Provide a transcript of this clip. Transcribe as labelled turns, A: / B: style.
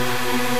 A: Música